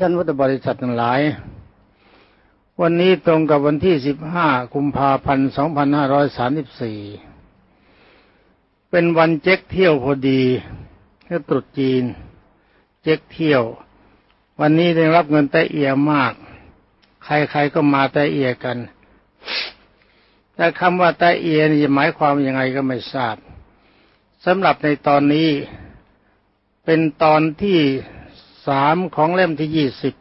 ท่านพุทธบริษัททั้งหลาย วันนี้ตรงกับวันที่ 15 กุมภาพันธ์ 2534 เป็นวันเจ๊กเที่ยวพอดีก็ตรุษจีน เจ๊กเที่ยว วันนี้ได้รับเงินแต่เอียมาก ใครๆก็มาแต่เอียกัน แต่คำว่าแต่เอียนี่หมายความยังไงก็ไม่ทราบสำหรับในตอนนี้เป็นตอนที่ สามของเล่มที่ยี่สิบ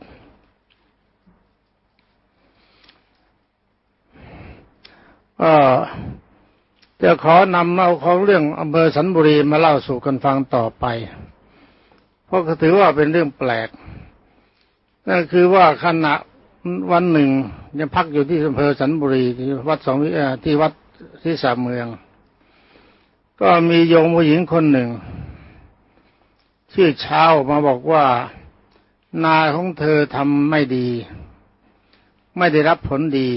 ก็จะขอนำเอาของเรื่องอำเภอสันบุรีมาเล่าสู่กันฟังต่อไป เพราะถือว่าเป็นเรื่องแปลก นั่นคือว่าขณะวันหนึ่งยังพักอยู่ที่อำเภอสันบุรีที่วัดสองที่วัดที่สามเมือง ก็มีโยมผู้หญิงคนหนึ่ง ชื่อเช้ามาบอกว่า นาของเธอทำไม่ดี ไม่ได้รับผลดี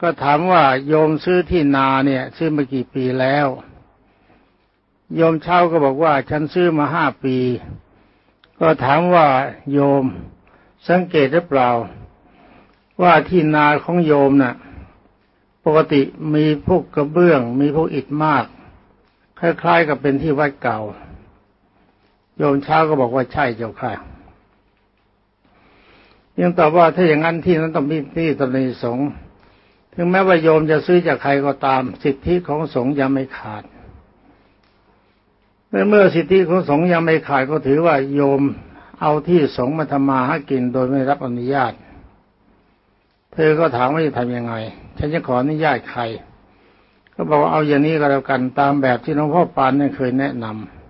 ก็ถามว่าโยมซื้อที่นาเนี่ย ซื้อมากี่ปีแล้ว โยมเช่าก็บอกว่า ฉันซื้อมาห้าปี ก็ถามว่าโยมสังเกตหรือเปล่า ว่าที่นาของโยมน่ะ ปกติมีพวกกระเบื้อง มีพวกอิฐมาก คล้ายๆกับเป็นที่วัดเก่า โยมเช้าก็บอกว่าใช่เจ้าค่ะยังตอบว่าถ้าอย่างนั้นที่นั้นต้องมีที่ตรีสงฆ์ถึงแม้ว่าโยมจะซื้อจากใครก็ตาม สิทธิของสงฆ์ยังไม่ขาดเมื่อสิทธิของสงฆ์ยังไม่ขาดก็ถือว่าโยมเอาที่สงฆ์มาทำมาหากินโดยไม่รับอนุญาต เธอก็ถามว่าจะทำยังไง ฉันจะขออนุญาตใคร ก็บอกว่าเอาอย่างนี้ก็แล้วกันตามแบบที่หลวงพ่อปานเนี่ยเคยแนะนำ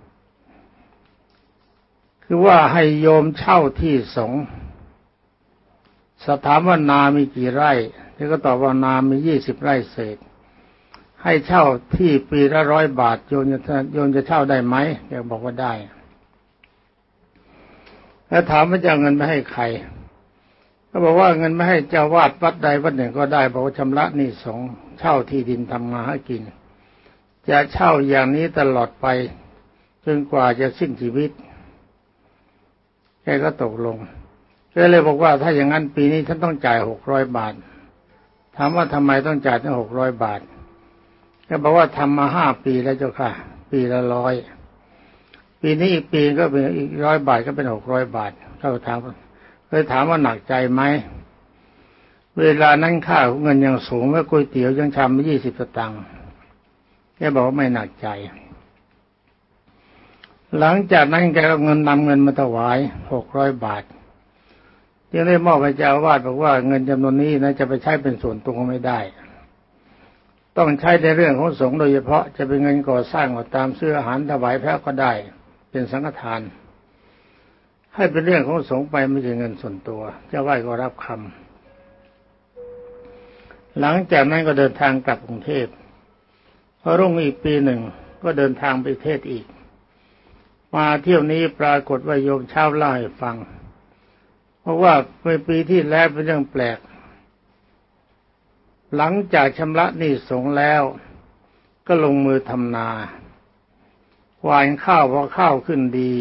คือว่าให้โยมเช่าที่สงสถามว่านามีกี่ไร่ที่ก็ตอบว่านามียี่สิบไร่เศษ ให้เช่าที่ปีละร้อยบาทโยมจะโยมจะเช่าได้ไหมแกบอกว่าได้ แล้วถามว่าจะเงินไปให้ใครก็บอกว่าเงินไม่ให้เจ้าวาดวัดใดวัดหนึ่งก็ได้บอกว่าชำระนี่สงเช่าที่ดินทำมาให้กิน จะเช่าอย่างนี้ตลอดไปจนกว่าจะสิ้นชีวิต แกก็ตกลงแกเลยบอกว่าถ้าอย่างนั้นปีนี้ฉันต้องจ่ายหกร้อยบาท ถามว่าทำไมต้องจ่ายถึงหกร้อยบาทแกบอกว่าทำมาห้าปีแล้วเจ้าค่ะ ปีละร้อยปีนี้อีกปีก็เป็นอีกร้อยบาทก็เป็นหกร้อยบาทเขาถามเคยถามว่าหนักใจไหมเวลานั้นค่าเงินยังสูงเมื่อก๋วยเตี๋ยวยังชามไม่ยี่สิบสตางค์แกบอกว่าไม่หนักใจ หลังจากนั้นแกก็เงินนำเงินมาถวายหกร้อยบาทจึงได้มอบให้เจ้าวาดบอกว่าเงินจำนวนนี้นะจะไปใช้เป็นส่วนตัวไม่ได้ ต้องใช้ในเรื่องของสงฆ์โดยเฉพาะจะเป็นเงินก่อสร้างก็ตามซื้ออาหารถวายพระก็ได้ เป็นสังฆทาน ให้เป็นเรื่องของสงฆ์ไปไม่ใช่เงินส่วนตัว เจ้าวาดก็รับคำหลังจากนั้นก็เดินทางกลับกรุงเทพพอรุ่งอีกปีหนึ่งก็เดินทางไปเทศอีก มาเที่ยวนี้ปรากฏว่าโยมเช่าเล่าให้ฟัง เพราะว่าในปีที่แล้วเป็นเรื่องแปลก หลังจากชำระหนี้สงแล้ว ก็ลงมือทำนาหวานข้าวพอข้าวขึ้นดี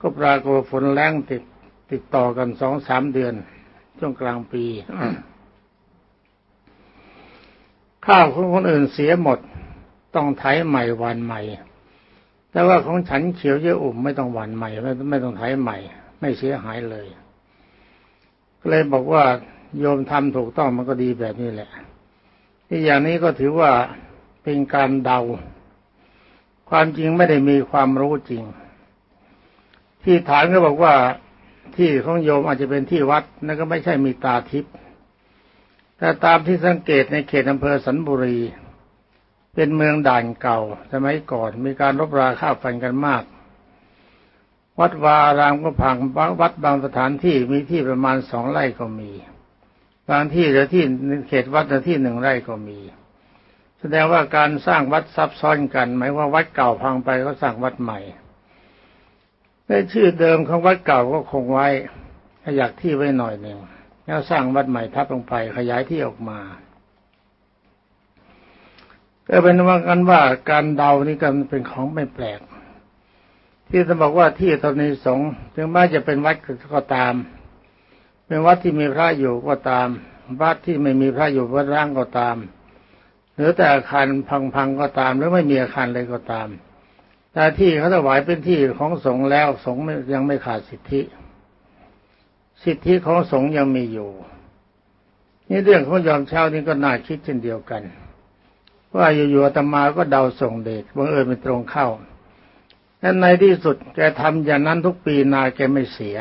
ก็ปรากฏฝนแรงติดติดต่อกันสองสามเดือนช่วงกลางปี ข้าวของคนอื่นเสียหมด ต้องไถใหม่วันใหม่ แต่ว่าของฉันเขียวเยอะอุ่มไม่ต้องหวานใหม่ ไม่ต้องไถใหม่ ไม่เสียหายเลย ก็เลยบอกว่าโยมทำถูกต้องมันก็ดีแบบนี้แหละที่อย่างนี้ก็ถือว่าเป็นการเดา ความจริงไม่ได้มีความรู้จริง ที่ฐานก็บอกว่าที่ของโยมอาจจะเป็นที่วัดนั่นก็ไม่ใช่มีตาทิพย์แต่ตามที่สังเกตในเขตอำเภอสันบุรี เป็นเมืองด่านเก่า สมัยก่อนมีการรบราฆ่าฟันกันมาก วัดวารามก็พังวัดบางสถานที่มีที่ประมาณสองไร่ก็มี บางที่เหลือที่เขตวัดที่หนึ่งไร่ก็มี แสดงว่าการสร้างวัดซับซ้อนกัน หมายว่าวัดเก่าพังไปก็สร้างวัดใหม่แต่ชื่อเดิมของวัดเก่าก็คงไว้ขยักที่ไว้หน่อยหนึ่งแล้วสร้างวัดใหม่ทับลงไปขยายที่ออกมา ก็เป็นว่ากันว่าการเดานี่กันเป็นของไม่แปลกที่ที่จะบอกว่าที่ตอนนี้สงฆ์ถึงแม้จะเป็นวัดก็ตาม เป็นวัดที่มีพระอยู่ก็ตามวัดที่ไม่มีพระอยู่วัดร้างก็ตาม หรือแต่อาคารพังๆก็ตาม หรือไม่มีอาคารเลยก็ตามแต่ที่เขาถวายเป็นที่ของสงฆ์แล้วสงฆ์ยังไม่ขาดสิทธิ สิทธิของสงฆ์ยังมีอยู่ นี่เรื่องของยอมเช้านี่ก็น่าคิดเช่นเดียวกัน ว่าอยู่ๆอาตมาก็เดาส่งเดชบังเอิญเป็นตรงเข้าและในที่สุดแกทำอย่างนั้นทุกปีนาแกไม่เสีย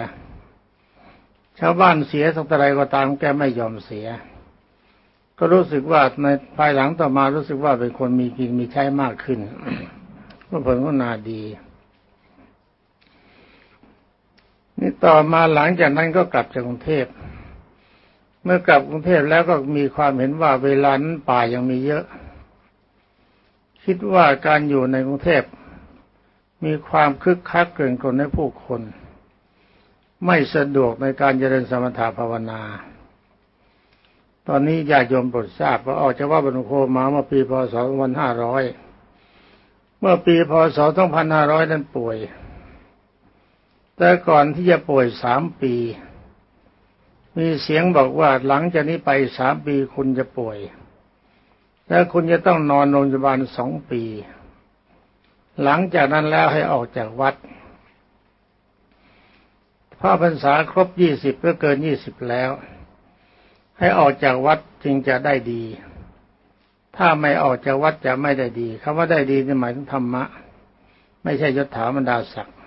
ชาวบ้านเสียสักอะไรก็ตามแกไม่ยอมเสีย ก็รู้สึกว่าในภายหลังต่อมารู้สึกว่าเป็นคนมีกินมีใช้มากขึ้นก็ผลก็นาดี นี่ต่อมาหลังจากนั้นก็กลับจากกรุงเทพ เมื่อกลับกรุงเทพแล้วก็มีความเห็นว่าเวลานั้นป่ายังมีเยอะ คิดว่าการอยู่ในกรุงเทพมีความคึกคักเกินคนในผู้คน ไม่สะดวกในการเจริญสมถะภาวนา ตอนนี้ญาติโยมโปรดทราบว่าออกจากว่าบรรโคมาเมื่อปีพศ2500 เมื่อปีพศ2500 นั้นป่วย แต่ก่อนที่จะป่วยสามปี มีเสียงบอกว่าหลังจากนี้ไปสามปีคุณจะป่วย และคุณจะต้องนอนโรงพยาบาลสองปี หลังจากนั้นแล้วให้ออกจากวัดพระพรรษาครบยี่สิบก็เกินยี่สิบแล้ว ให้ออกจากวัดจึงจะได้ดี ถ้าไม่ออกจากวัดจะไม่ได้ดีคำว่าได้ดีหมายถึงธรรมะ ไม่ใช่ยศถาบรรดาศักดิ์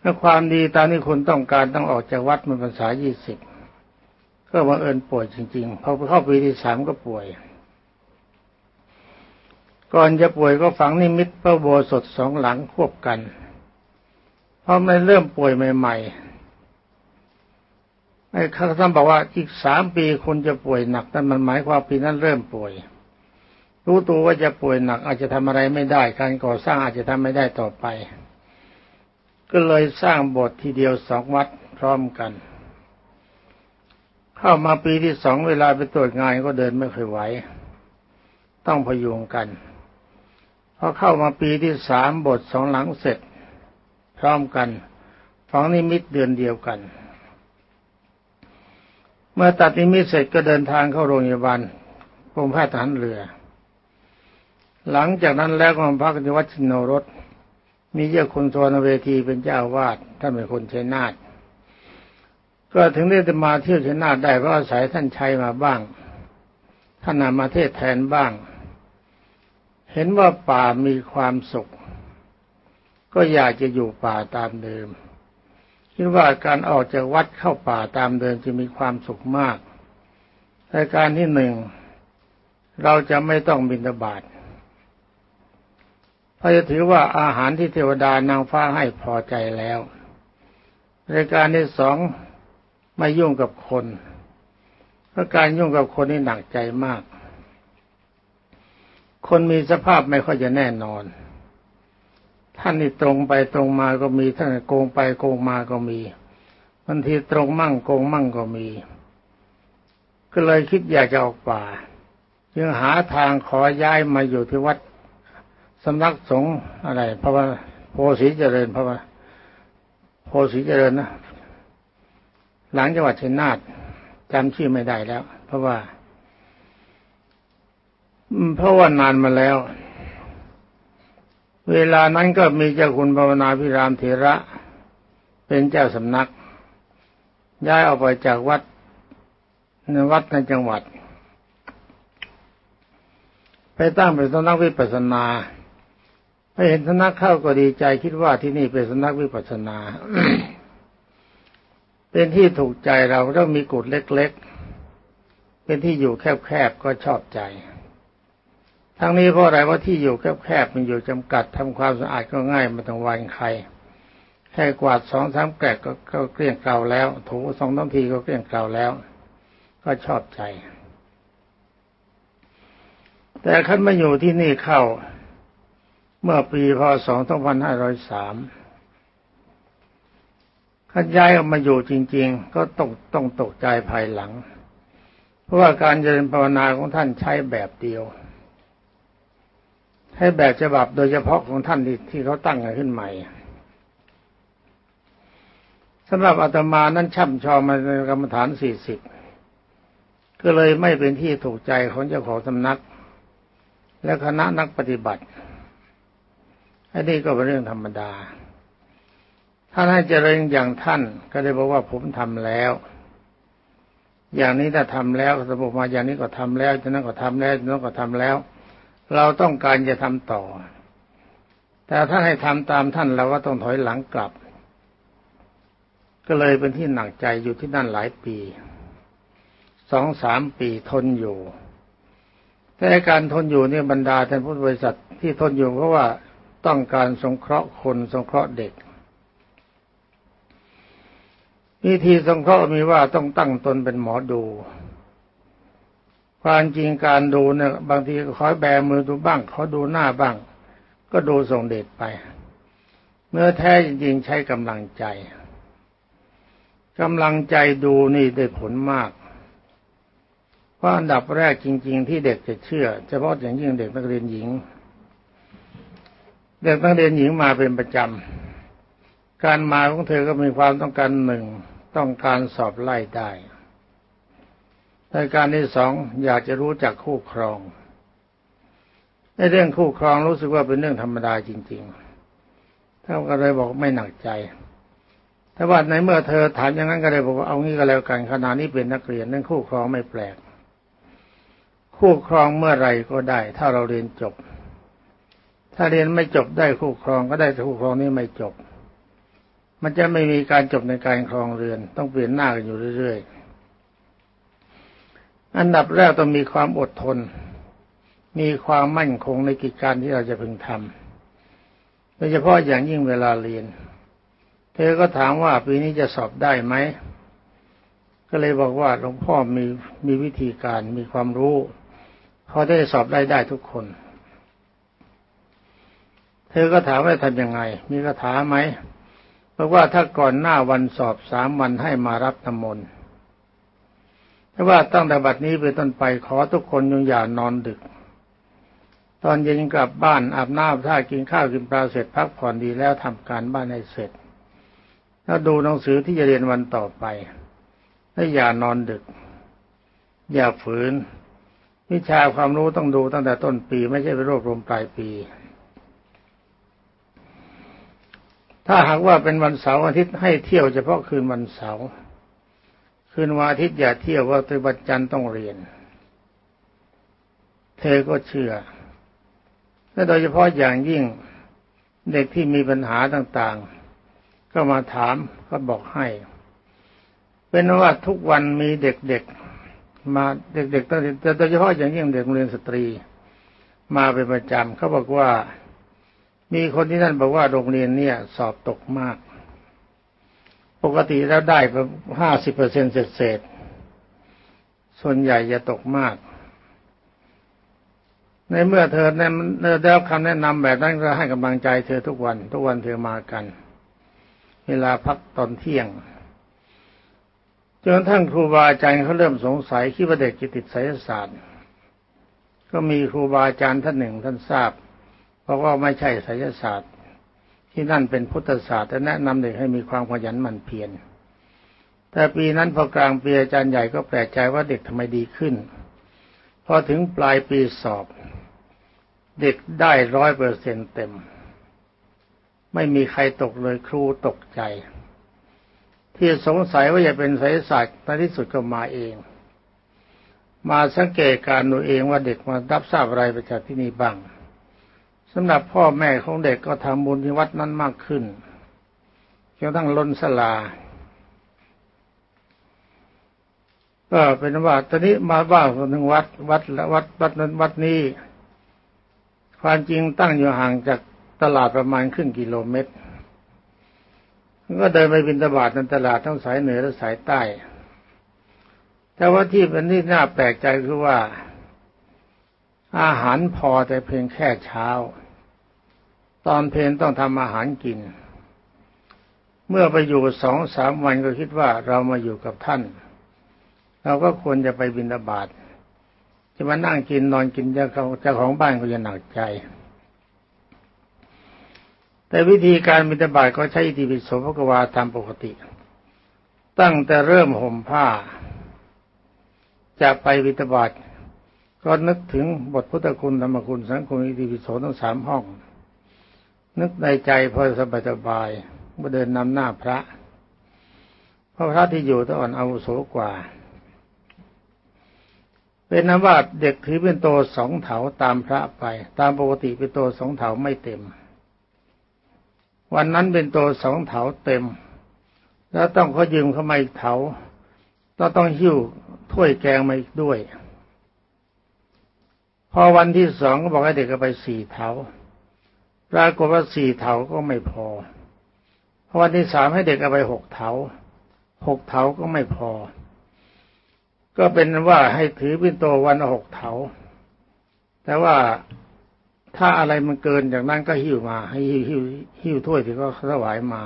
ถ้าความดีตามที่คุณต้องการต้องออกจากวัดมันพรรษายี่สิบก็บังเอิญป่วยจริงๆพอเข้าปีที่สามก็ป่วย ก่อนจะป่วยก็ฝังนิมิตพระโบสถสองหลังควบกันพอมันเริ่มป่วยใหม่ๆไอ้ข้าท่านบอกว่าอีกสามปีคุณจะป่วยหนักแต่มันหมายความปีนั้นเริ่มป่วย รู้ตัวว่าจะป่วยหนัก อาจจะทำอะไรไม่ได้ การก่อสร้างอาจจะทำไม่ได้ต่อไป ก็เลยสร้างโบสถ์ทีเดียวสองวัดพร้อมกัน เข้ามาปีที่สองเวลาไปตรวจงานก็เดินไม่ค่อยไหวต้องพยุงกัน พอเข้ามาปีที่สามบทสองหลังเสร็จ พร้อมกันฝังนิมิตเดือนเดียวกัน เมื่อตัดนิมิตเสร็จก็เดินทางเข้าโรงพยาบาลกรมแพทย์ทหารเรือ หลังจากนั้นแล้วก็มาพักในวัดชินโนรสมีเจ้าคุณโทนเวทีเป็นเจ้าวาดท่านเป็นคนชัยนาทก็ถึงได้มาเที่ยวชัยนาทได้เพราะอาศัยท่านชัยมาบ้าง ท่านนำมาเทศแทนบ้าง เห็นว่าป่ามีความสุข ก็อยากจะอยู่ป่าตามเดิม คิดว่าการออกจากวัดเข้าป่าตามเดิมจะมีความสุขมากแต่การที่หนึ่งเราจะไม่ต้องบินทบาทเพราะจะถือว่าอาหารที่เทวดานางฟ้าให้พอใจแล้วรายการที่สองไม่ยุ่งกับคนเพราะการยุ่งกับคนนี่หนักใจมาก คนมีสภาพไม่ค่อยจะแน่นอน ท่านนี่ตรงไปตรงมาก็มีท่านโกงไปโกงมาก็มีบางทีตรงมั่งโกงมั่งก็มี ก็เลยคิดอยากจะออกป่าจึงหาทางขอย้ายมาอยู่ที่วัดสำนักสงฆ์อะไรเพราะว่าโพสีเจริญเพราะว่าโพสีเจริญนะหลังจังหวัดชัยนาทจำชื่อไม่ได้แล้ว เพราะว่า เพราะว่านานมาแล้ว เวลานั้นก็มีเจ้าคุณภาวนาพิรามเถระเป็นเจ้าสำนัก ย้ายออกไปจากวัดในวัดในจังหวัด ไปตั้งเป็นสำนักวิปัสสนาไปเห็นสำนักเข้าก็ดีใจคิดว่าที่นี่เป็นสำนักวิปัสสนา เป็นที่ถูกใจเราต้องมีกุฏเล็ก ๆ เป็นที่อยู่แคบๆก็ชอบใจ ทั้งนี้เพราะอะไรว่าที่อยู่แคบๆมันอยู่จำกัดทำความสะอาดก็ง่ายไม่ต้องวันใครแค่กวาดสองสามแกลก็ก็เกลี้ยงเกลาแล้วถูสองน้ำทีก็เกลี้ยงเกลาแล้ว ก็ชอบใจ แต่ขั้นมาอยู่ที่นี่เข้า เมื่อปีพศ2503ขันย้ายออกมาอยู่จริง ๆ ก็ต้องต้องตกใจภายหลัง เพราะว่าการเจริญภาวนาของท่านใช้แบบเดียว ให้แบบฉบับโดยเฉพาะของท่านที่ที่เขาตั้งขึ้นใหม่สำหรับอาตมานั้นช่ำชองมาในกรรมฐานสี่สิบก็เลยไม่เป็นที่ถูกใจของเจ้าของสำนัก และคณะนักปฏิบัติอันนี้ก็เป็นเรื่องธรรมดาท่าให้เจริญอย่างท่านก็เลยบอกว่าผมทำแล้ว อย่างนี้ถ้าทำแล้วสมมติมาอย่างนี้ก็ทำแล้วจานั้นก็ทำแล้วจากนั้นก็ทำแล้ว เราต้องการจะทำต่อ แต่ถ้าให้ทำตามท่านเราก็ต้องถอยหลังกลับ ก็เลยเป็นที่หนักใจอยู่ที่นั่นหลายปีสองสามปีทนอยู่ แต่การทนอยู่เนี่ยบรรดาท่านพุทธบริษัทที่ทนอยู่เพราะว่าต้องการสงเคราะห์คนสงเคราะห์เด็กวิธีสงเคราะห์มีว่าต้องตั้งตนเป็นหมอดู ความจริงการดูเนี่ยบางทีขอแบมือดูบ้างเขาดูหน้าบ้าง ก็ดูส่งเดชไป เมื่อแท้จริงใช้กำลังใจกำลังใจดูนี่ได้ผลมาก เพราะอันดับแรกจริง ๆ ที่เด็กจะเชื่อ เฉพาะอย่างยิ่งเด็กนักเรียนหญิง เด็กนักเรียนหญิงมาเป็นประจำ การมาของเธอก็มีความต้องการหนึ่งต้องการสอบไล่ได้ รายการที่สองอยากจะรู้จักคู่ครองในเรื่องคู่ครองรู้สึกว่าเป็นเรื่องธรรมดาจริงๆท่านก็เลยบอกไม่หนักใจแต่ว่าในเมื่อเธอถามอย่างนั้นก็เลยบอกว่าเอางี้ก็แล้วกันขณะนี้เป็นนักเรียนเรื่องคู่ครองไม่แปลก คู่ครองเมื่อไรก็ได้ ถ้าเราเรียนจบ ถ้าเรียนไม่จบได้คู่ครองก็ได้แต่คู่ครองนี้ไม่จบ มันจะไม่มีการจบในการครองเรือน ต้องเปลี่ยนหน้ากันอยู่เรื่อยๆ อันดับแรกต้องมีความอดทน มีความมั่นคงในกิจการที่เราจะพึงทำโดยเฉพาะอย่างยิ่งเวลาเรียน เธอก็ถามว่าปีนี้จะสอบได้ไหม ก็เลยบอกว่าหลวงพ่อมีมีวิธีการมีความรู้พอได้สอบได้ได้ทุกคน เธอก็ถามว่าทำยังไง มีคาถาไหมบอกว่าถ้าก่อนหน้าวันสอบสามวันให้มารับน้ำมนต์ แต่ว่าตั้งแต่บัดนี้ไปต้นไปขอทุกคนยงอย่านอนดึก ตอนเย็นกลับบ้านอาบน้ำท่ากินข้าวกินปลาเสร็จพักผ่อนดีแล้วทำการบ้านให้เสร็จ แล้วดูหนังสือที่จะเรียนวันต่อไปและอย่านอนดึก อย่าฝืน วิชาความรู้ต้องดูตั้งแต่ต้นปี ไม่ใช่ไปรวบรวมปลายปี ถ้าหากว่าเป็นวันเสาร์อาทิตย์ให้เที่ยวเฉพาะคืนวันเสาร์ คืนวันอาทิตย์อย่าเที่ยวว่าตวันจันทร์ต้องเรียน เธอก็เชื่อ และโดยเฉพาะอย่างยิ่งเด็กที่มีปัญหาต่างๆ ก็มาถามก็บอกให้ เป็นว่าทุกวันมีเด็กๆ มาเด็กๆตั้งแต่โดยเฉพาะอย่างยิ่งเด็กโรงเรียนสตรี มาเป็นประจำเขาบอกว่า มีคนที่นั่นบอกว่าโรงเรียนเนี่ยสอบตกมาก ปกติแล้วได้ประห้าสิบเปอร์เซ็นต์เศษส่วนใหญ่จะตกมาก ในเมื่อเธอได้รับคำแนะนำแบบนั้นก็ให้กำลังใจเธอทุกวัน ทุกวันเธอมากัน เวลาพักตอนเที่ยงจนทั้งครูบาอาจารย์เขาเริ่มสงสัยคิดว่าเด็กจะติดไสยศาสตร์ ก็มีครูบาอาจารย์ท่านหนึ่งท่านทราบ เพราะว่าไม่ใช่ไสยศาสตร์ ที่นั่นเป็นพุทธศาสตร์แต่แนะนำเด็กให้มีความขยันหมั่นเพียรแต่ปีนั้นพอกลางปีอาจารย์ใหญ่ก็แปลกใจว่าเด็กทำไมดีขึ้น พอถึงปลายปีสอบ เด็กได้ร้อยเปอร์เซ็นเต็ม ไม่มีใครตกเลยครูตกใจ ที่สงสัยว่าจะเป็นไสยศาสตร์ในที่สุดก็มาเอง มาสังเกตการดูเองว่าเด็กมารับทราบอะไรไปจากที่นี่บ้าง สำหรับพ่อแม่ของเด็กก็ทำบุญที่วัดนั้นมากขึ้นจนทั้งล้นสลาก็เป็นว่าตอนนี้มาว่าคนหนึ่งวัดวัดและวัดวัดนั้นวัดนี้ ความจริงตั้งอยู่ห่างจากตลาดประมาณครึ่งกิโลเมตรก็เดินไปบินตบาทในตลาดทั้งสายเหนือและสายใต้ แต่ว่าที่เป็นที่น่าแปลกใจคือว่า อาหารพอแต่เพียงแค่เช้า ตอนเพลนต้องทำอาหารกิน เมื่อไปอยู่สองสามวันก็คิดว่าเรามาอยู่กับท่าน เราก็ควรจะไปบินบาตจะมานั่งกินนอนกินเจ้าของบ้านก็จะหนักใจ แต่วิธีการบิณฑบาตก็ใช้อิติปิโสภกวาตามปกติ ตั้งแต่เริ่มห่มผ้า จะไปบิณฑบาตก็นึกถึงบทพุทธคุณธรรมคุณสังคุณอิติปิโสทั้งสามห้อง นึกในใจพอสบายสบายเมื่อเดินนำหน้าพระเพราะพระที่อยู่ต้องอ่อนอาวุโสกว่า เป็นนว่าเด็กถือเป็นโตสองเถาตามพระไป ตามปกติเป็นโตสองเถาไม่เต็ม วันนั้นเป็นโตสองเถาเต็ม แล้วต้องเขายืมเข้ามาอีกเถาต้องต้องหิ้วถ้วยแกงมาอีกด้วย พอวันที่สองก็บอกให้เด็กไปสี่เถา ปรากฏว่าสี่เถาก็ไม่พอวันที่สามให้เด็กเอาไปหกเถาหกเถาก็ไม่พอ ก็เป็นว่าให้ถือเป็นโตวันหกเถาแต่ว่าถ้าอะไรมันเกินจากนั้นก็หิ้วมา ให้หิ้วหิ้วหิ้วถ้วยที่ก็ถวายมา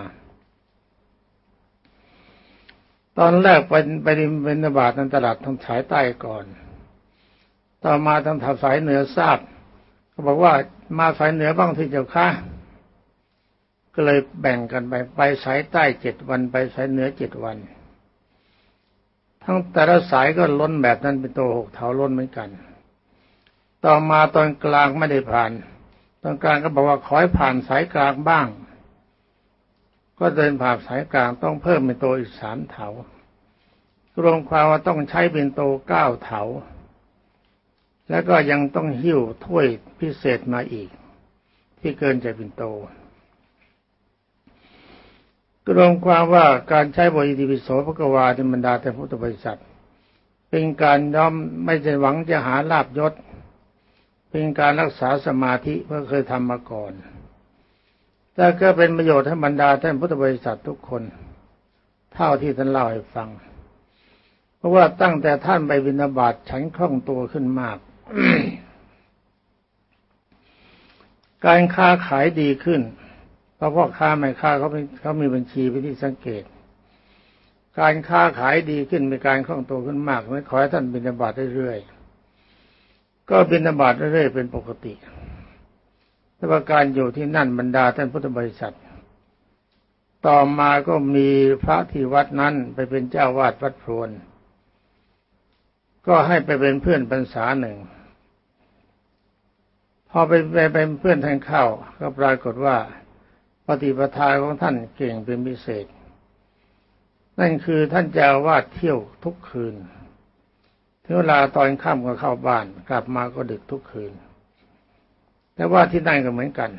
ตอนแรกไปไปเป็นบาตในตลาดทางสายใต้ก่อน ต่อมาทางทางสายเหนือทราบ เขาบอกว่ามาสายเหนือบ้างที่เจ้าค่ะก็เลยแบ่งกันไปไปสายใต้เจ็ดวันไปสายเหนือเจ็ดวัน ทั้งแต่ละสายก็ล้นแบบนั้นเป็นตัวหกเถาล้นเหมือนกัน ต่อมาตอนกลางไม่ได้ผ่าน ตอนกลางก็บอกว่าขอให้ผ่านสายกลางบ้าง ก็เดินผ่านสายกลางต้องเพิ่มเป็นตัวอีกสามเถารวมความว่าต้องใช้เป็นโตเก้าเถา แล้วก็ยังต้องหิ้วถ้วยพิเศษมาอีก ที่เกินจากปินโตกรวมความว่าการใช้บริติปิโสพระกวาในบรรดาแต่พุทธบริษัท เป็นการย้อมไม่ใช่หวังจะหาลาบยศ เป็นการรักษาสมาธิเพื่อเคยทำมาก่อนแต่ก็เป็นประโยชน์ให้บรรดาท่านพุทธบริษัททุกคน เท่าที่ท่านเล่าให้ฟัง เพราะว่าตั้งแต่ท่านไปวินาบาตฉันคล่องตัวขึ้นมาก การค้าขายดีขึ้นเพราะพ่อค้าไม่ค้าเขาเขามีบัญชีไปที่สังเกต การค้าขายดีขึ้นมีการคล่องตัวขึ้นมากไม่ขอให้ท่านบินาบาตเรื่อยๆก็บินาบาตเรื่อยๆเป็นปกติแต่ว่าการอยู่ที่นั่นบรรดาท่านพุทธบริษัท ต่อมาก็มีพระที่วัดนั้นไปเป็นเจ้าวาดวัดพรวนก็ให้ไปเป็นเพื่อนพรรษาหนึ่ง พอไปไปเป็นเพื่อนท่านเข้าก็ปรากฏว่าปฏิปทาของท่านเก่งเป็นพิเศษ นั่นคือท่านจะวาดเที่ยวทุกคืนถึงเวลาตอนค่ำก็เข้าบ้าน กลับมาก็ดึกทุกคืน แต่ว่าที่นั่นก็เหมือนกัน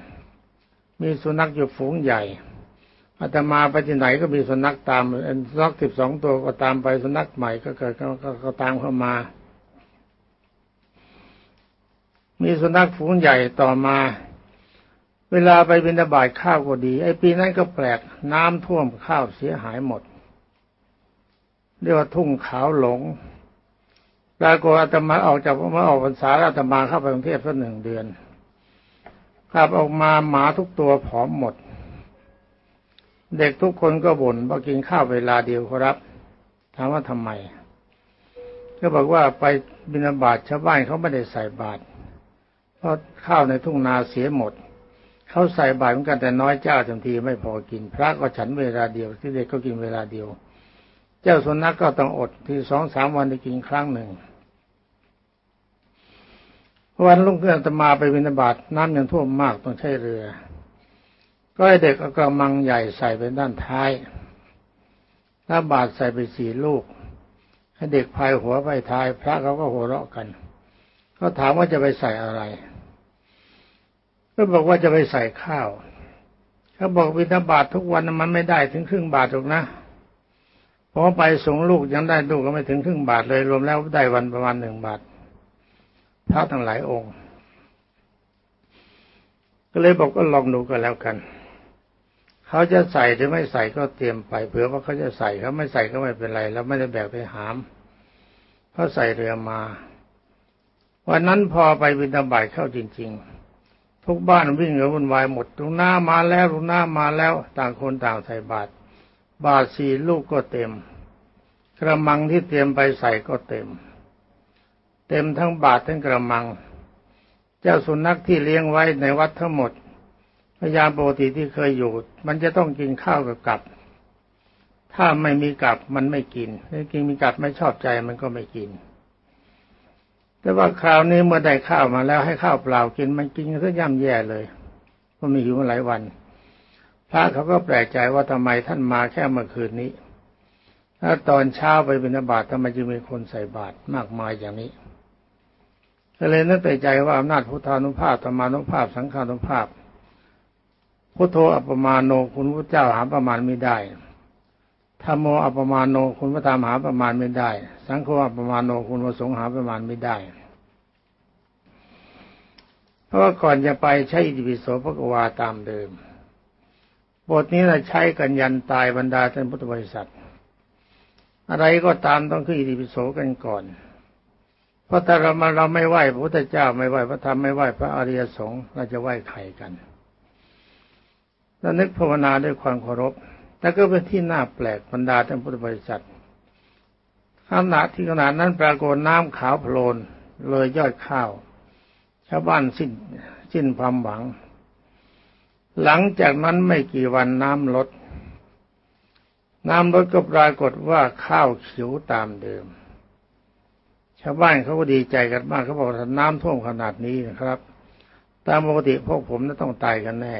มีสุนัขอยู่ฝูงใหญ่อาตมาไปที่ไหนก็มีสุนัขตามสุนัขสิบสองตัวก็ตามไปสุนัขใหม่ก็เกิดก็ตามเข้ามา มีสุนัขฝูงใหญ่ต่อมา เวลาไปบินาบาตข้าวก็ดี ไอ้ปีนั้นก็แปลกน้ำท่วมข้าวเสียหายหมด เรียกว่าทุ่งขาวหลงปรากฏอาตมาออกจากมาออกพรรษาอาตมาเข้าไปกรุงเทพสักหนึ่งเดือนกลับออกมาหมาทุกตัวผอมหมด เด็กทุกคนก็บ่นว่ากินข้าวเวลาเดียวครับ ถามว่าทำไม ก็บอกว่าไปบินาบาตชาวบ้านเขาไม่ได้ใส่บาตร เพราะข้าวในทุ่งนาเสียหมด เขาใส่บาตรเหมือนกันแต่น้อยเจ้าทันทีไม่พอกิน พระก็ฉันเวลาเดียวที่เด็กก็กินเวลาเดียว เจ้าสุนัขกก็ต้องอดที่สองสามวันได้กินครั้งหนึ่ง วันลุงเพื่อนตมาไปวินาบาตน้ำยังท่วมมากต้องใช้เรือ ก็ให้เด็กเอากระมังใหญ่ใส่ไปด้านท้ายถ้าบาตรใส่ไปสี่ลูกให้เด็กพายหัวไปท้าย พระเขาก็หัวเราะกันเขาถามว่าจะไปใส่อะไร ก็บอกว่าจะไปใส่ข้าวเขาบอกวินาบาตทุกวันมันไม่ได้ถึงครึ่งบาทหรอกนะเพราะไปส่งลูกยังได้ลูกก็ไม่ถึงครึ่งบาทเลยรวมแล้วได้วันประมาณหนึ่งบาทพระทั้งหลายองค์ ก็เลยบอกก็ลองดูกันแล้วกันเขาจะใส่หรือไม่ใส่ก็เตรียมไปเผื่อว่าเขาจะใส่เขาไม่ใส่ก็ไม่เป็นไรแล้วไม่ได้แบกไปหามเขาใส่เรือมา วันนั้นพอไปบิณฑบาตเข้าจริง ๆ ทุกบ้านวิ่งกันวุ่นวายหมดตรงหน้ามาแล้วตรงหน้ามาแล้ว ต่างคนต่างใส่บาตรบาตรสี่ลูกก็เต็ม กระมังที่เตรียมไปใส่ก็เต็ม เต็มทั้งบาตรทั้งกระมัง เจ้าสุนัขที่เลี้ยงไว้ในวัดทั้งหมดพยายามปกติที่เคยอยู่ มันจะต้องกินข้าวกับกับ ถ้าไม่มีกับมันไม่กินถ้ากินมีกับไม่ชอบใจมันก็ไม่กิน แต่ว่าคราวนี้เมื่อได้ข้าวมาแล้วให้ข้าวเปล่ากินมันกินซะย่ำแย่เลยก็มีหิวมาหลายวัน พระเขาก็แปลกใจว่าทำไมท่านมาแค่เมื่อคืนนี้ถ้าตอนเช้าไปบิณฑบาตทำไมจึงมีคนใส่บาตรมากมายอย่างนี้ก็เลยนึกใจว่าอำนาจพุทธานุภาพธรรมานุภาพ สังฆานุภาพพุทโธอัปมาโนคุณพระเจ้าหาประมาณไม่ได้ ธรรมโมอัปมาโนคุณพระธรรมหาประมาณไม่ได้ สังฆอัปมาโนคุณพระสงฆ์หาประมาณไม่ได้ เพราะว่าก่อนจะไปใช้อิติปิโสพระกวาตามเดิม บทนี้เราใช้กันยันตายบรรดาท่านพุทธบริษัท อะไรก็ตามต้องขึ้นอิติปิโสกันก่อน เพราะถ้าเรามาเราไม่ไหวพระพุทธเจ้าไม่ไหวพระธรรมไม่ไหวพระอริยสงฆ์เราจะไหวใครกันแล้วนึกภาวนาด้วยความเคารพ แต่ก็เป็นที่น่าแปลกบรรดาท่านพุทธบริษัทขณะที่ขนาดนั้นปรากฏน้ำขาวโพลนเลยยอดข้าว ชาวบ้านสิ้นสิ้นความหวัง หลังจากนั้นไม่กี่วันน้ำลด น้ำลดก็ปรากฏว่าข้าวเขียวตามเดิม ชาวบ้านเขาก็ดีใจกันมากเขาบอกถ้าน้ำท่วมขนาดนี้นะครับ ตามปกติพวกผมจะต้องตายกันแน่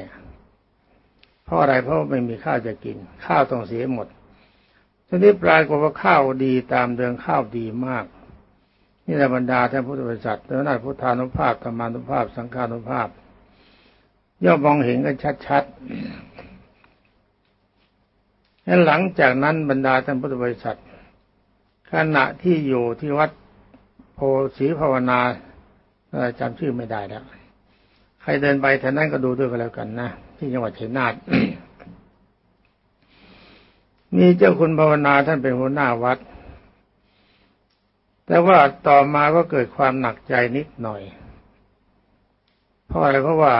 เพราะอะไรเพราะไม่มีข้าวจะกิน ข้าวต้องเสียหมดทีนี้ปรากฏว่าข้าวดีตามเดิมข้าวดีมาก นี่แหละบรรดาท่านพุทธบริษัทแล้วนาพุทธานุภาพธรรมานุภาพ สังฆานุภาพ ย่อมมองเห็นกันชัดๆหลังจากนั้นบรรดาท่านพุทธบริษัท ขณะที่อยู่ที่วัดโพสีภาวนาจำชื่อไม่ได้แล้ว ใครเดินไปแถวนั้นก็ดูด้วยกันแล้วกันนะ ที่จังหวัดชัยนาทมีเจ้าคุณภาวนาท่านเป็นหัวหน้าวัด แต่ว่าต่อมาก็เกิดความหนักใจนิดหน่อย เพราะอะไรเพราะว่า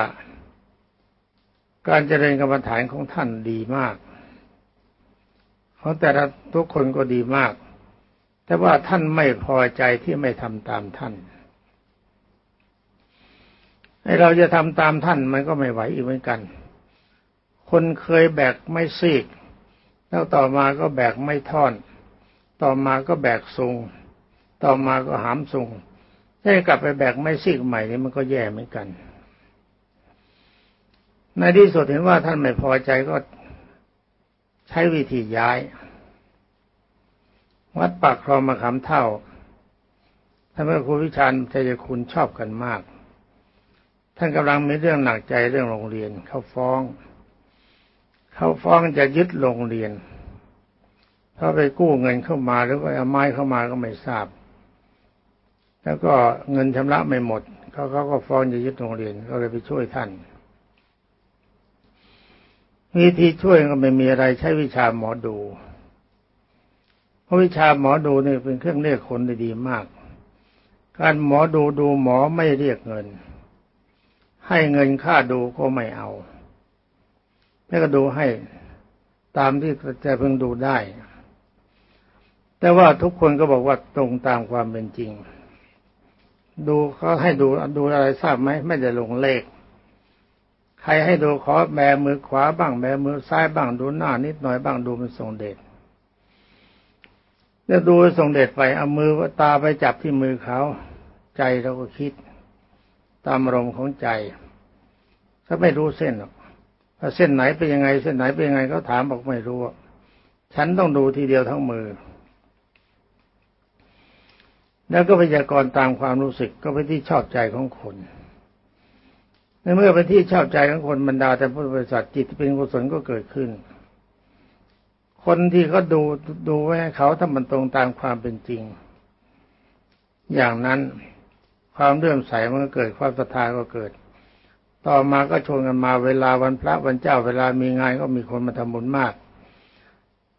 การเจริญกรรมฐานของท่านดีมากของแต่ละทุกคนก็ดีมาก แต่ว่าท่านไม่พอใจที่ไม่ทำตามท่านให้เราจะทำตามท่านมันก็ไม่ไหวอีกเหมือนกัน คนเคยแบกไม่ซีก แล้วต่อมาก็แบกไม่ท่อน ต่อมาก็แบกทรงต่อมาก็หามทรงถ้ากลับไปแบกไม่ซีกใหม่นี่มันก็แย่เหมือนกัน ในที่สุดเห็นว่าท่านไม่พอใจก็ใช้วิธีย้าย วัดปากคลองมาขำเท่าท่านพระครูวิชานใจคุณชอบกันมาก ท่านกำลังมีเรื่องหนักใจเรื่องโรงเรียนเขาฟ้อง เขาฟ้องจะยึดโรงเรียนถ้าไปกู้เงินเข้ามาหรือว่าเอาไม้เข้ามาก็ไม่ทราบ แล้วก็เงินชำระไม่หมดเขาเขาก็ฟ้องจะยึดโรงเรียนก็เลยไปช่วยท่านวิธีช่วยก็ไม่มีอะไรใช้วิชาหมอดู เพราะวิชาหมอดูนี่เป็นเครื่องเรียกคนได้ดีมาก การหมอดูดูหมอไม่เรียกเงิน ให้เงินค่าดูก็ไม่เอา แม่ก็ดูให้ตามที่จะเพิ่งดูได้ แต่ว่าทุกคนก็บอกว่าตรงตามความเป็นจริง ดูเขาให้ดูดูอะไรทราบไหมไม่ได้ลงเลข ใครให้ดูขอแบมือขวาบ้างแบมือซ้ายบ้างดูหน้านิดหน่อยบ้างดูมันทรงเดชแล้วดูทรงเดชไปเอามือตาไปจับที่มือเขาใจเราก็คิด ตามอารมณ์ของใจถ้าไม่รู้เส้นหรอก ว่าเส้นไหนเป็นยังไง เส้นไหนเป็นยังไงเขาถามบอกไม่รู้ฉันต้องดูทีเดียวทั้งมือ แล้วก็พยากรณ์ตามความรู้สึกก็ไปที่ชอบใจของคนในเมื่อเป็นที่ชอบใจของคนบรรดาแต่พุทธบริษัทจิตเป็นกุศลก็เกิดขึ้น คนที่เขาดูดูไว้ให้เขาถ้ามันตรงตามความเป็นจริง อย่างนั้นความเลื่อมใสมันก็เกิดความศรัทธาก็เกิด ต่อมาก็ชวนกันมาเวลาวันพระวันเจ้าเวลามีงานก็มีคนมาทำบุญมาก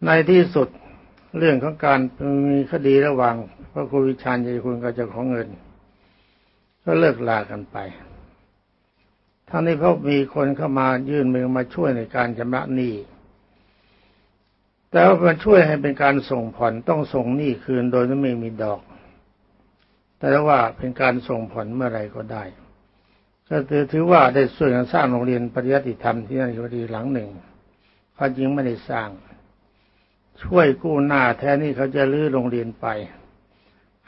ในที่สุดเรื่องของการมีคดีระหว่างพระครูวิชาญใจคุณกับเจ้าของเงิน ก็เลิกลากันไปทั้งนี้เพราะมีคนเข้ามายื่นมือมาช่วยในการชำระหนี้แต่ว่ามันช่วยให้เป็นการส่งผ่อนต้องส่งหนี้คืนโดยไม่มีดอก แต่ว่าเป็นการส่งผ่อนเมื่อไรก็ได้ ก็ถือว่าได้ส่วยกันสร้างโรงเรียนปริยัติธรรมที่นั่นก็ดีหลังหนึ่งเขาจริงไม่ได้สร้าง ช่วยกู้หน้าแทนนี่เขาจะลื้อโรงเรียนไป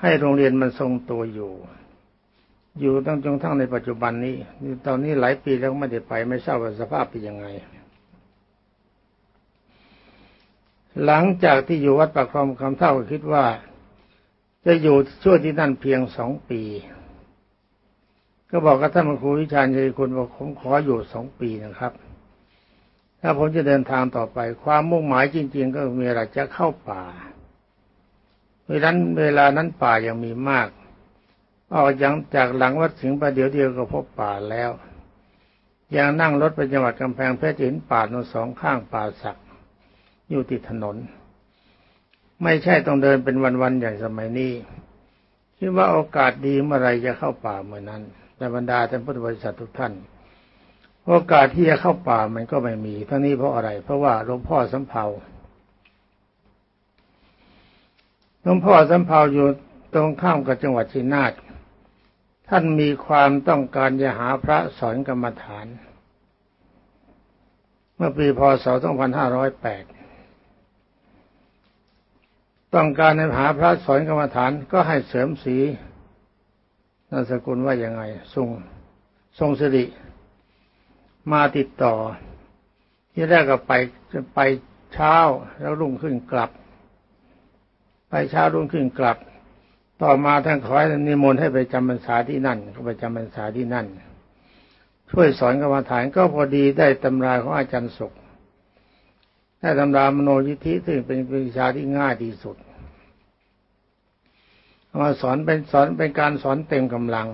ให้โรงเรียนมันทรงตัวอยู่ อยู่ตั้งจนทั้งในปัจจุบันนี้ตอนนี้หลายปีแล้วไม่ได้ไปไม่ทราบว่าสภาพเป็นยังไง หลังจากที่อยู่วัดปากคลองคำเท่าคิดว่า จะอยู่ช่วยที่นั่นเพียงสองปี ก็บอกกับท่านครูวิชาญชัยคุณว่าผมขออยู่สองปีนะครับ ถ้าผมจะเดินทางต่อไป ความมุ่งหมายจริง ๆ ก็มีอะไรจะเข้าป่าเวลานั้นเวลานั้นป่ายังมีมากออกจากจากหลังวัดสิงห์ประเดี๋ยวเดียวก็พบป่าแล้ว ยังนั่งรถไปจังหวัดกำแพงเพชรเห็นป่าโนสองข้างป่าสัก อยู่ติดถนน ไม่ใช่ต้องเดินเป็นวันๆอย่างสมัยนี้คิดว่าโอกาสดีเมื่อไรจะเข้าป่าเมื่อนั้น แต่บรรดาท่านพุทธบริษัททุกท่าน โอกาสที่จะเข้าป่ามันก็ไม่มี ทั้งนี้เพราะอะไร เพราะว่าหลวงพ่อสำเภาหลวงพ่อสำเภาอยู่ตรงข้ามกับจังหวัดชินาตท่านมีความต้องการจะหาพระสอนกรรมฐาน เมื่อปีพศ 2508 ต้องการให้หาพระสอนกรรมฐานก็ให้เสริมสี นามสกุลว่ายังไงทรงทรงสิริมาติดต่อ ที่แรกก็ไปไปเช้าแล้วรุ่งขึ้นกลับ ไปเช้ารุ่งขึ้นกลับ ต่อมาท่านขอให้นิมนต์ให้ไปจำพรรษาที่นั่น ก็ไปจำพรรษาที่นั่น ช่วยสอนกรรมฐานก็พอดีได้ตำราของอาจารย์สุขได้ตำรามโนยิธิซึ่งเป็นวิชาที่ง่ายที่สุด มาสอนเป็นสอนเป็นการสอนเต็มกำลัง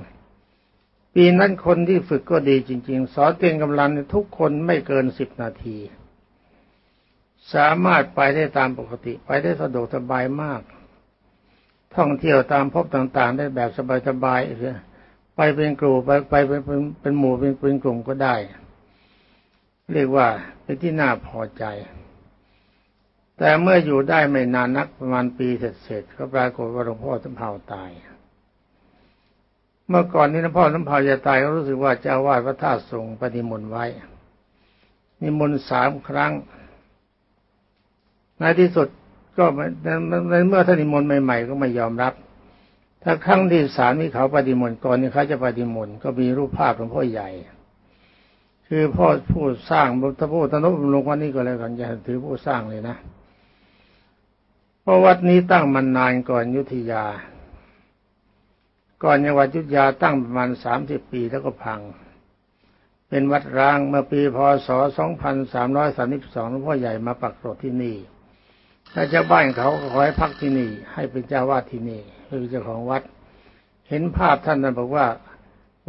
ปีนั้นคนที่ฝึกก็ดีจริง ๆ สอนเต็มกำลังทุกคนไม่เกินสิบนาที สามารถไปได้ตามปกติไปได้สะดวกสบายมาก ท่องเที่ยวตามพบต่างๆ ได้แบบสบายๆไปเป็นกลุ่มไปไปเป็นเป็นหมู่เป็นเป็นกลุ่มก็ได้ เรียกว่าเป็นที่น่าพอใจ แต่เมื่ออยู่ได้ไม่นานนักประมาณปีเสร็จๆก็ปรากฏว่าหลวงพ่อสมภาตาย เมื่อก่อนนี้หลวงพ่อสมภาจะตายก็รู้สึกว่าเจ้าวาดพระธาตุทรงปฏิมนต์ไว้ นิมนต์สามครั้ง ในที่สุดก็ในเมื่อท่านนิมนต์ใหม่ ๆ ก็ไม่ยอมรับ ถ้าครั้งที่สามที่เขาปฏิมนต์ก่อนนี่เขาจะปฏิมนต์ก็มีรูปภาพหลวงพ่อใหญ่คือพ่อผู้สร้างพระพุทธนุบำรุงวันนี้ก็เลยกันจะถือผู้สร้างเลยนะ ราะวัดนี้ตั้งมันานก่อนยุทธยา ก่อนยังวัดยุทธยาตั้งประมาณสามสิบปีแล้วก็พัง เป็นวัดร้างเมื่อปีพศสองพันสามร้อยสามสิบสองหลวงพ่อใหญ่มาปักกรดที่นี่ถ้าเจ้าบ้านเขาขอให้พักที่นี่ ให้เป็นเจ้าวาดที่นี่คือเจ้าของวัด เห็นภาพท่านนั้นบอกว่า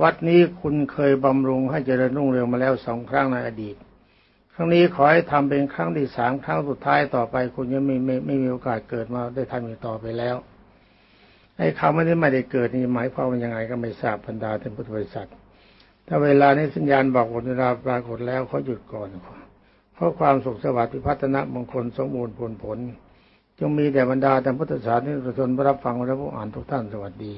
วัดนี้คุณเคยบำรุงให้เจริญรุ่งเรืองมาแล้วสองครั้งในอดีต รั้งนี้ขอให้ทำเป็นครั้งที่สามครั้งสุดท้ายต่อไป คุณยังไม่ไม่ไม่มีโอกาสเกิดมาได้ทำอีกต่อไปแล้วไอ้คำว่านี้ไม่ได้เกิดนี่หมายความว่ายังไงก็ไม่ทราบบรรดาท่านพุทธบริษัทถ้าเวลานี้สัญญาณบอกเวลาปรากฏแล้วเขาหยุดก่อนเพราะความสุขสวัสดิ์พิพัฒนะมงคลสมบูรณ์ผลผลจงมีแด่บรรดาแต่พุทธศาสนิกชนรับฟังและผู้อ่านทุกท่านสวัสดี